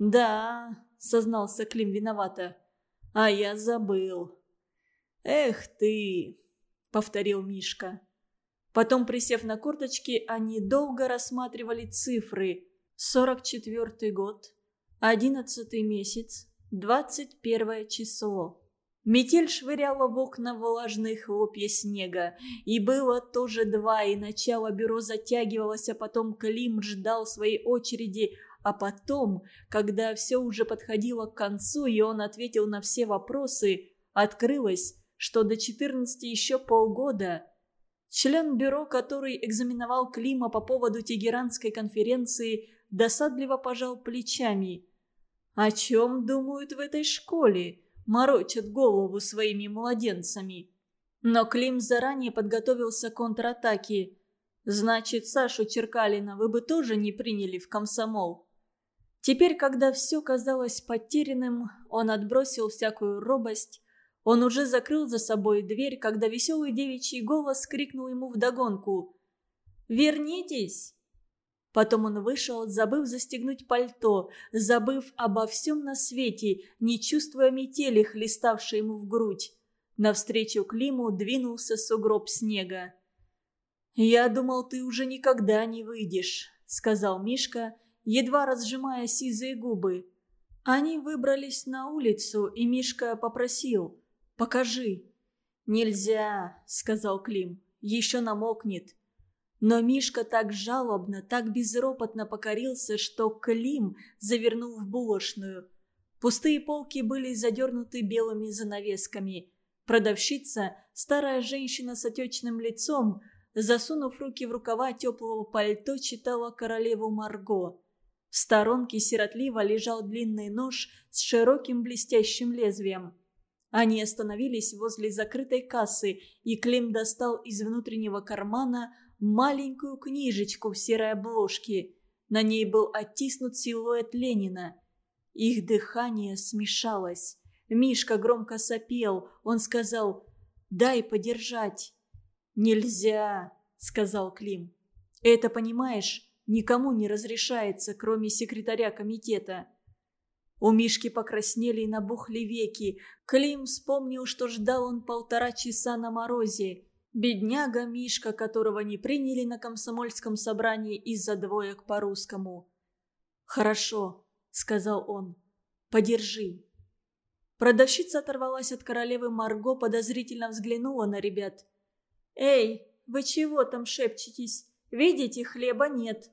«Да», — сознался Клим виновато, — «а я забыл». «Эх ты», — повторил Мишка. Потом, присев на корточки, они долго рассматривали цифры. Сорок четвертый год, одиннадцатый месяц, двадцать первое число. Метель швыряла в окна влажные хлопья снега. И было тоже два, и начало бюро затягивалось, а потом Клим ждал своей очереди, а потом, когда все уже подходило к концу, и он ответил на все вопросы, открылось, что до 14 еще полгода. Член бюро, который экзаменовал Клима по поводу Тегеранской конференции, досадливо пожал плечами. «О чем думают в этой школе?» морочат голову своими младенцами. Но Клим заранее подготовился к контратаке. Значит, Сашу Черкалина вы бы тоже не приняли в комсомол. Теперь, когда все казалось потерянным, он отбросил всякую робость. Он уже закрыл за собой дверь, когда веселый девичий голос крикнул ему вдогонку. «Вернитесь!» Потом он вышел, забыв застегнуть пальто, забыв обо всем на свете, не чувствуя метели, хлеставшей ему в грудь. Навстречу Климу двинулся сугроб снега. «Я думал, ты уже никогда не выйдешь», — сказал Мишка, едва разжимая сизые губы. Они выбрались на улицу, и Мишка попросил «Покажи». «Нельзя», — сказал Клим, — «еще намокнет». Но Мишка так жалобно, так безропотно покорился, что Клим завернул в булочную. Пустые полки были задернуты белыми занавесками. Продавщица, старая женщина с отечным лицом, засунув руки в рукава теплого пальто, читала королеву Марго. В сторонке сиротливо лежал длинный нож с широким блестящим лезвием. Они остановились возле закрытой кассы, и Клим достал из внутреннего кармана маленькую книжечку в серой обложке. На ней был оттиснут силуэт Ленина. Их дыхание смешалось. Мишка громко сопел. Он сказал «Дай подержать». «Нельзя», — сказал Клим. «Это, понимаешь, никому не разрешается, кроме секретаря комитета». У Мишки покраснели и набухли веки. Клим вспомнил, что ждал он полтора часа на морозе. Бедняга Мишка, которого не приняли на комсомольском собрании из-за двоек по-русскому. «Хорошо», — сказал он, — «подержи». Продавщица оторвалась от королевы Марго, подозрительно взглянула на ребят. «Эй, вы чего там шепчетесь? Видите, хлеба нет».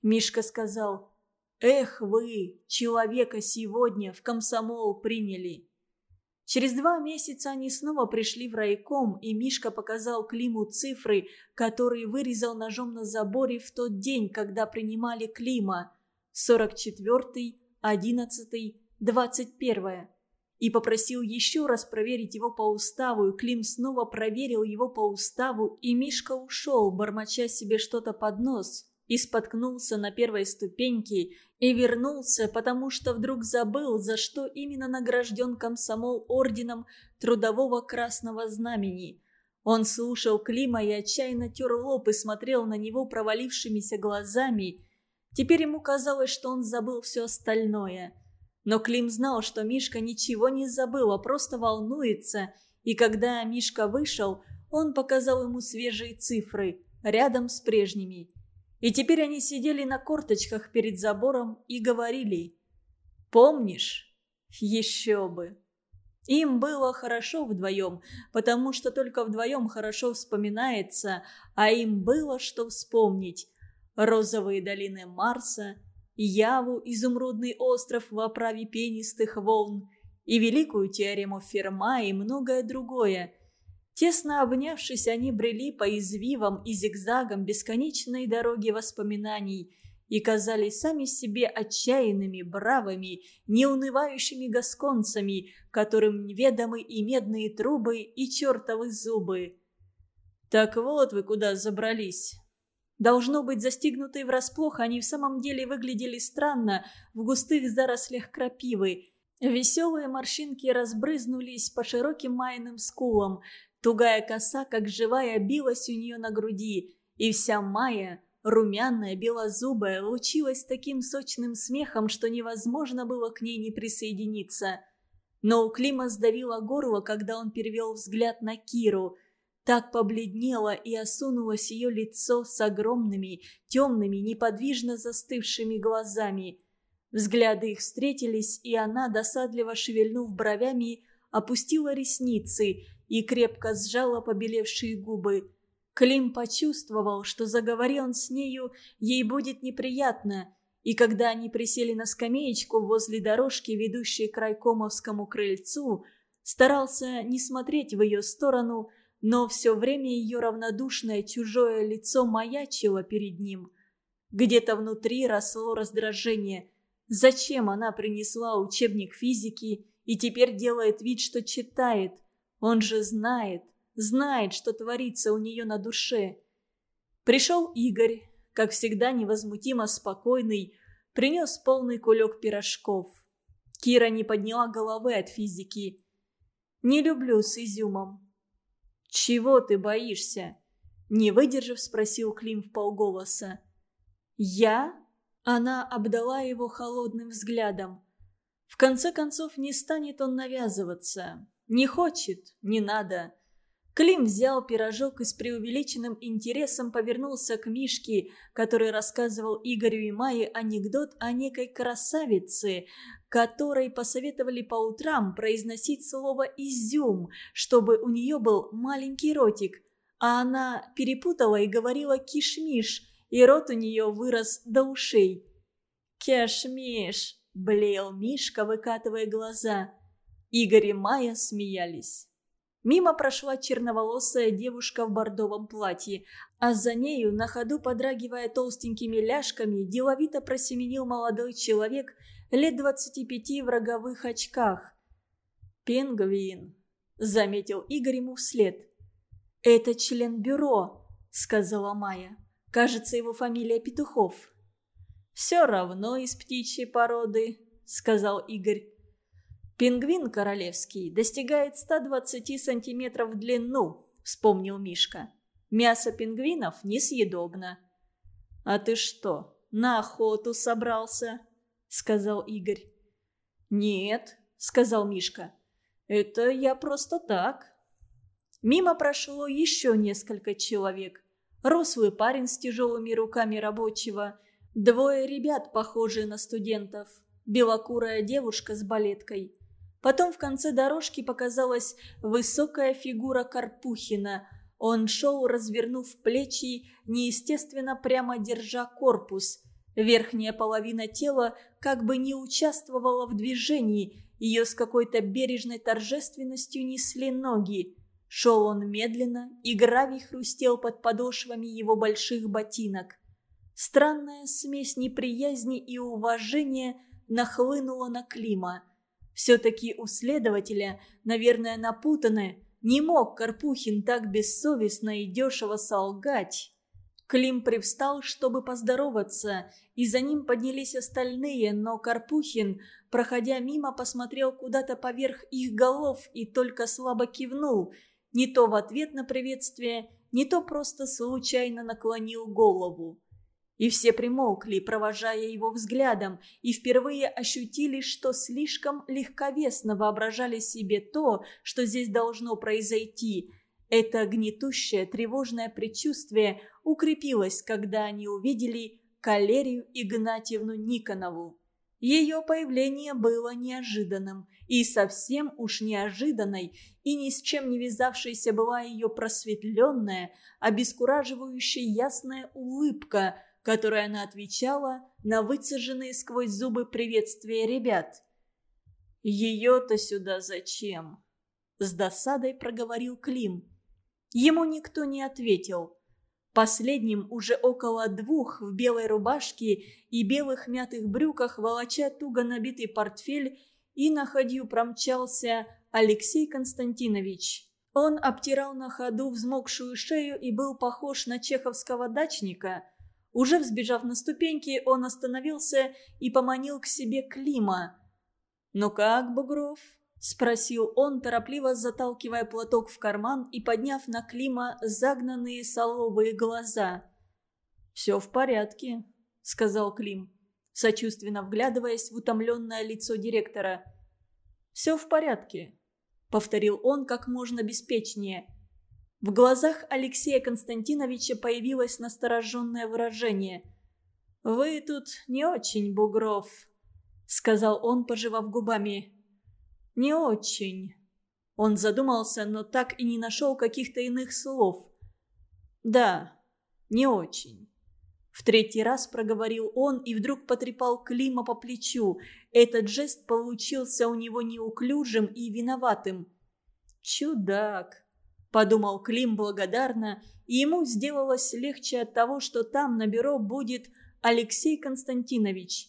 Мишка сказал, «Эх вы, человека сегодня в комсомол приняли». Через два месяца они снова пришли в райком, и Мишка показал Климу цифры, которые вырезал ножом на заборе в тот день, когда принимали Клима. 44-й, 11-й, 21 И попросил еще раз проверить его по уставу, и Клим снова проверил его по уставу, и Мишка ушел, бормоча себе что-то под нос и споткнулся на первой ступеньке и вернулся, потому что вдруг забыл, за что именно награжден комсомол орденом Трудового Красного Знамени. Он слушал Клима и отчаянно тер лоб и смотрел на него провалившимися глазами. Теперь ему казалось, что он забыл все остальное. Но Клим знал, что Мишка ничего не забыл, а просто волнуется, и когда Мишка вышел, он показал ему свежие цифры, рядом с прежними – и теперь они сидели на корточках перед забором и говорили «Помнишь? Еще бы!» Им было хорошо вдвоем, потому что только вдвоем хорошо вспоминается, а им было что вспомнить. Розовые долины Марса, Яву, изумрудный остров в оправе пенистых волн, и великую теорему Ферма и многое другое – Тесно обнявшись, они брели по извивам и зигзагам бесконечной дороги воспоминаний и казались сами себе отчаянными, бравыми, неунывающими гасконцами, которым неведомы и медные трубы, и чертовы зубы. «Так вот вы куда забрались». Должно быть, застигнутые врасплох, они в самом деле выглядели странно в густых зарослях крапивы. Веселые морщинки разбрызнулись по широким майным скулам, Тугая коса, как живая, билась у нее на груди, и вся Майя, румяная, белозубая, лучилась таким сочным смехом, что невозможно было к ней не присоединиться. Но у Клима сдавило горло, когда он перевел взгляд на Киру. Так побледнело и осунулось ее лицо с огромными, темными, неподвижно застывшими глазами. Взгляды их встретились, и она, досадливо шевельнув бровями, опустила ресницы и крепко сжала побелевшие губы. Клим почувствовал, что заговорил он с нею, ей будет неприятно, и когда они присели на скамеечку возле дорожки, ведущей к райкомовскому крыльцу, старался не смотреть в ее сторону, но все время ее равнодушное чужое лицо маячило перед ним. Где-то внутри росло раздражение. Зачем она принесла учебник физики и теперь делает вид, что читает? Он же знает, знает, что творится у нее на душе. Пришел Игорь, как всегда невозмутимо спокойный, принес полный кулек пирожков. Кира не подняла головы от физики. «Не люблю с изюмом». «Чего ты боишься?» Не выдержав, спросил Клим в полголоса. «Я?» Она обдала его холодным взглядом. В конце концов, не станет он навязываться. Не хочет, не надо. Клим взял пирожок и с преувеличенным интересом повернулся к Мишке, который рассказывал Игорю и Майе анекдот о некой красавице, которой посоветовали по утрам произносить слово «изюм», чтобы у нее был маленький ротик, а она перепутала и говорила «кишмиш», и рот у нее вырос до ушей. «Кешмиш!» – блеял Мишка, выкатывая глаза. Игорь и Майя смеялись. Мимо прошла черноволосая девушка в бордовом платье, а за нею, на ходу подрагивая толстенькими ляжками, деловито просеменил молодой человек лет двадцати пяти в роговых очках. «Пингвин», — заметил Игорь ему вслед. «Это член бюро», — сказала Майя. «Кажется, его фамилия Петухов». «Все равно из птичьей породы», — сказал Игорь. «Пингвин королевский достигает 120 сантиметров в длину», — вспомнил Мишка. «Мясо пингвинов несъедобно». «А ты что, на охоту собрался?» — сказал Игорь. «Нет», — сказал Мишка. «Это я просто так». Мимо прошло еще несколько человек. Рослый парень с тяжелыми руками рабочего, двое ребят, похожие на студентов, белокурая девушка с балеткой — Потом в конце дорожки показалась высокая фигура Карпухина. Он шел, развернув плечи, неестественно прямо держа корпус. Верхняя половина тела как бы не участвовала в движении, ее с какой-то бережной торжественностью несли ноги. Шел он медленно, и гравий хрустел под подошвами его больших ботинок. Странная смесь неприязни и уважения нахлынула на Клима – все-таки у следователя, наверное, напутаны. Не мог Карпухин так бессовестно и дешево солгать. Клим привстал, чтобы поздороваться, и за ним поднялись остальные, но Карпухин, проходя мимо, посмотрел куда-то поверх их голов и только слабо кивнул, не то в ответ на приветствие, не то просто случайно наклонил голову. И все примолкли, провожая его взглядом, и впервые ощутили, что слишком легковесно воображали себе то, что здесь должно произойти. Это гнетущее, тревожное предчувствие укрепилось, когда они увидели Калерию Игнатьевну Никонову. Ее появление было неожиданным, и совсем уж неожиданной, и ни с чем не вязавшейся была ее просветленная, обескураживающая ясная улыбка – которой она отвечала на выцеженные сквозь зубы приветствия ребят. «Ее-то сюда зачем?» С досадой проговорил Клим. Ему никто не ответил. Последним уже около двух в белой рубашке и белых мятых брюках, волоча туго набитый портфель, и на ходью промчался Алексей Константинович. Он обтирал на ходу взмокшую шею и был похож на чеховского дачника – уже взбежав на ступеньки, он остановился и поманил к себе Клима. «Ну как, Бугров?» – спросил он, торопливо заталкивая платок в карман и подняв на Клима загнанные соловые глаза. «Все в порядке», – сказал Клим, сочувственно вглядываясь в утомленное лицо директора. «Все в порядке», – повторил он как можно беспечнее. В глазах Алексея Константиновича появилось настороженное выражение. «Вы тут не очень, Бугров», — сказал он, пожевав губами. «Не очень», Он задумался, но так и не нашел каких-то иных слов. «Да, не очень». В третий раз проговорил он и вдруг потрепал Клима по плечу. Этот жест получился у него неуклюжим и виноватым. «Чудак!» – подумал Клим благодарно, и ему сделалось легче от того, что там на бюро будет Алексей Константинович.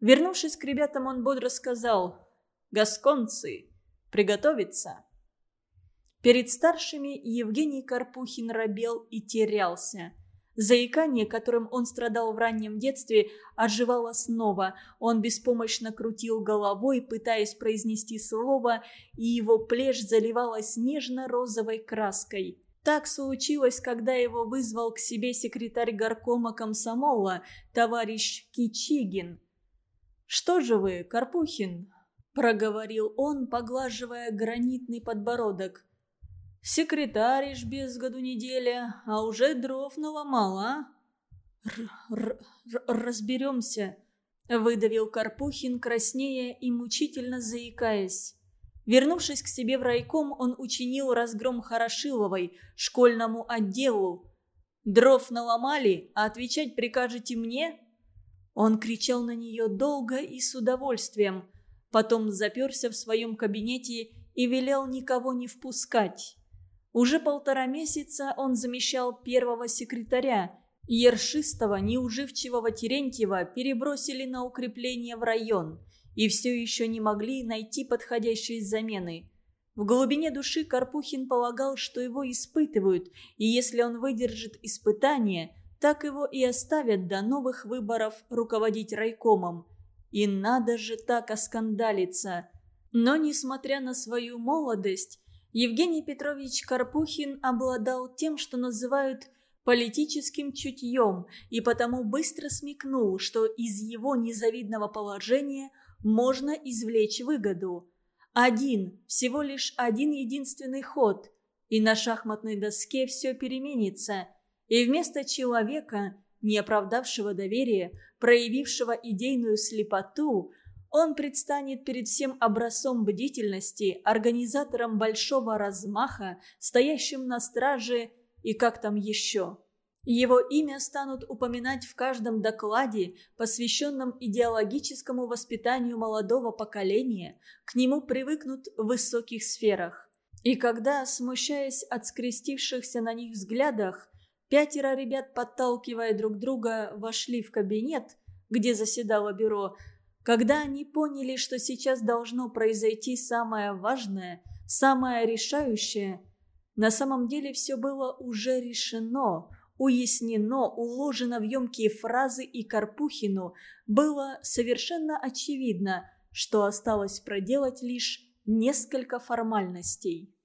Вернувшись к ребятам, он бодро сказал «Гасконцы, приготовиться!» Перед старшими Евгений Карпухин робел и терялся – Заикание, которым он страдал в раннем детстве, оживало снова. Он беспомощно крутил головой, пытаясь произнести слово, и его плешь заливалась нежно-розовой краской. Так случилось, когда его вызвал к себе секретарь горкома комсомола, товарищ Кичигин. «Что же вы, Карпухин?» – проговорил он, поглаживая гранитный подбородок. Секретаришь без году неделя, а уже дров наломал, а? «Разберемся», — выдавил Карпухин, краснея и мучительно заикаясь. Вернувшись к себе в райком, он учинил разгром Хорошиловой, школьному отделу. «Дров наломали, а отвечать прикажете мне?» Он кричал на нее долго и с удовольствием. Потом заперся в своем кабинете и велел никого не впускать. Уже полтора месяца он замещал первого секретаря. Ершистого, неуживчивого Терентьева перебросили на укрепление в район и все еще не могли найти подходящей замены. В глубине души Карпухин полагал, что его испытывают, и если он выдержит испытание, так его и оставят до новых выборов руководить райкомом. И надо же так оскандалиться. Но, несмотря на свою молодость, Евгений Петрович Карпухин обладал тем, что называют политическим чутьем, и потому быстро смекнул, что из его незавидного положения можно извлечь выгоду. Один, всего лишь один единственный ход, и на шахматной доске все переменится, и вместо человека, не оправдавшего доверия, проявившего идейную слепоту – он предстанет перед всем образцом бдительности, организатором большого размаха, стоящим на страже и как там еще. Его имя станут упоминать в каждом докладе, посвященном идеологическому воспитанию молодого поколения, к нему привыкнут в высоких сферах. И когда, смущаясь от скрестившихся на них взглядах, пятеро ребят, подталкивая друг друга, вошли в кабинет, где заседало бюро, когда они поняли, что сейчас должно произойти самое важное, самое решающее, на самом деле все было уже решено, уяснено, уложено в емкие фразы, и Карпухину было совершенно очевидно, что осталось проделать лишь несколько формальностей.